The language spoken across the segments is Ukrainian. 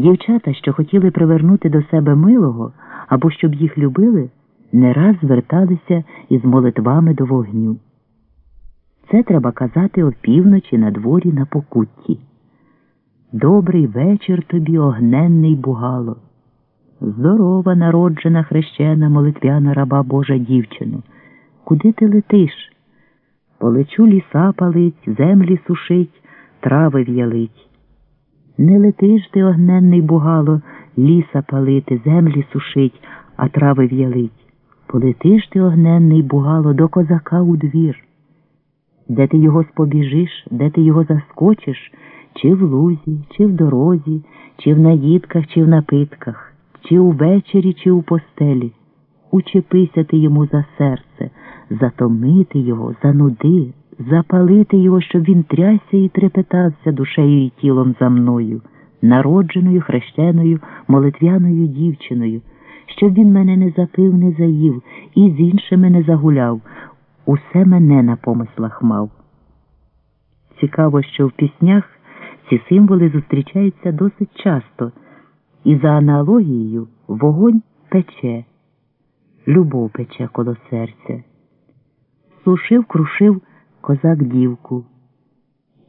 Дівчата, що хотіли привернути до себе милого або щоб їх любили, не раз зверталися із молитвами до вогню. Це треба казати опівночі на дворі на покутті. Добрий вечір тобі, огненний бугало. Здорова, народжена хрещена молитвяна раба Божа дівчино. Куди ти летиш? Полечу ліса палить, землі сушить, трави в'ялить. Не летиш ти, огненний бугало, ліса палити, землі сушить, а трави в'ялить. Полетиш ти, огненний бугало, до козака у двір. Де ти його спобіжиш, де ти його заскочиш, чи в лузі, чи в дорозі, чи в наїдках, чи в напитках, чи увечері, чи у постелі. Учепися ти йому за серце, затомити його, зануди, запалити його, щоб він трясся і трепетався душею і тілом за мною, народженою, хрещеною, молитвяною дівчиною, щоб він мене не запив, не заїв і з іншими не загуляв, усе мене на помислах мав. Цікаво, що в піснях ці символи зустрічаються досить часто, і за аналогією вогонь пече, любов пече коло серця. Сушив, крушив козак дівку.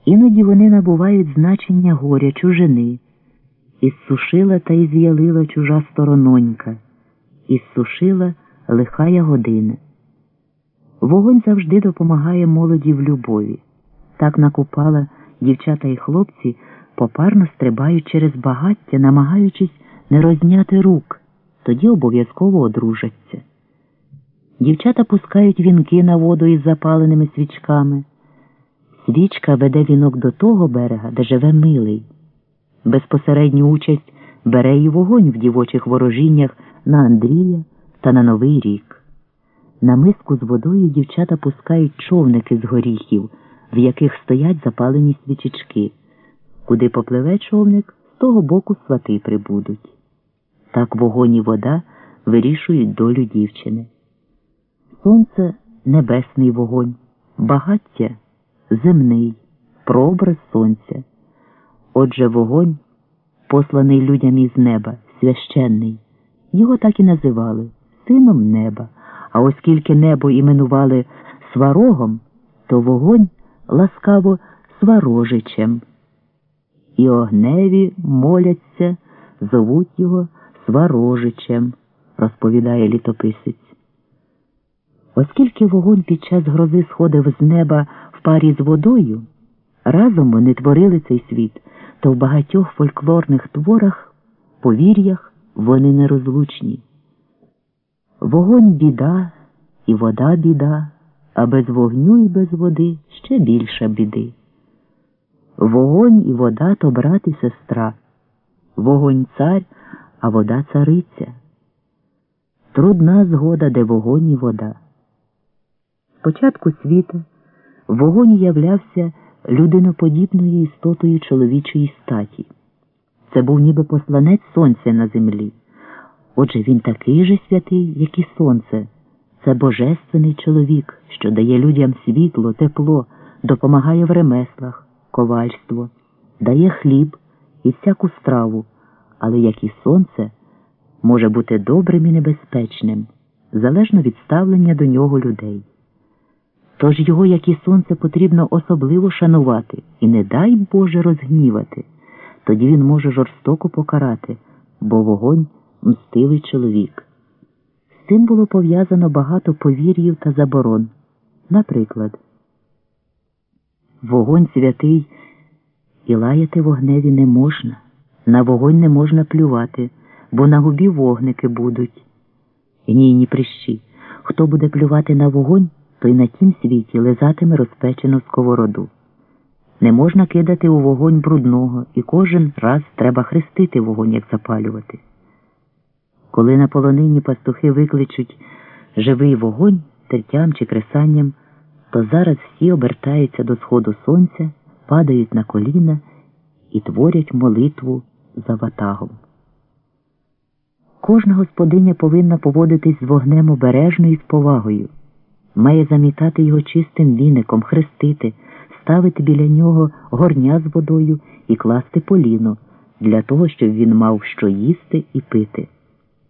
Іноді вони набувають значення горя чужини. Іссушила та й з'ялила чужа сторононька, іссушила лихая година. Вогонь завжди допомагає молоді в любові. Так накупала дівчата і хлопці, попарно стрибають через багаття, намагаючись не розняти рук, тоді обов'язково одружаться. Дівчата пускають вінки на воду із запаленими свічками. Свічка веде вінок до того берега, де живе милий. Безпосередню участь бере і вогонь в дівочих ворожіннях на Андрія та на Новий рік. На миску з водою дівчата пускають човники з горіхів, в яких стоять запалені свічечки. Куди попливе човник, з того боку свати прибудуть. Так вогонь і вода вирішують долю дівчини. Сонце небесний вогонь, багаття земний, прообраз сонця. Отже, вогонь, посланий людям із неба, священний. Його так і називали сином неба. А оскільки небо іменували сварогом, то вогонь ласкаво сварожичем. І огневі моляться, зовуть його сварожичем, розповідає літописець. Оскільки вогонь під час грози сходив з неба в парі з водою, разом вони творили цей світ, то в багатьох фольклорних творах, повір'ях вони нерозлучні. Вогонь біда і вода біда, а без вогню і без води ще більша біди. Вогонь і вода то брат і сестра, вогонь цар, а вода цариця. Трудна згода, де вогонь і вода. Спочатку світа вогонь являвся людиноподібною істотою чоловічої статі. Це був ніби посланець сонця на землі. Отже, він такий же святий, як і сонце. Це божественний чоловік, що дає людям світло, тепло, допомагає в ремеслах, ковальство, дає хліб і всяку страву, але як і сонце, може бути добрим і небезпечним, залежно від ставлення до нього людей. Тож його, як і сонце, потрібно особливо шанувати і не дай Боже розгнівати, тоді він може жорстоко покарати, бо вогонь мстивий чоловік. З цим було пов'язано багато повір'їв та заборон. Наприклад, вогонь святий і лаяти вогневі не можна, на вогонь не можна плювати, бо на губі вогники будуть. Ні, ні прищі. Хто буде плювати на вогонь, той на тім світі лизатиме розпечену сковороду. Не можна кидати у вогонь брудного, і кожен раз треба хрестити вогонь, як запалювати. Коли на полонині пастухи викличуть живий вогонь тертям чи кресанням, то зараз всі обертаються до сходу сонця, падають на коліна і творять молитву за ватагом. Кожна господиня повинна поводитись з вогнем обережно і з повагою, має замітати його чистим віником, хрестити, ставити біля нього горня з водою і класти поліно, для того, щоб він мав що їсти і пити.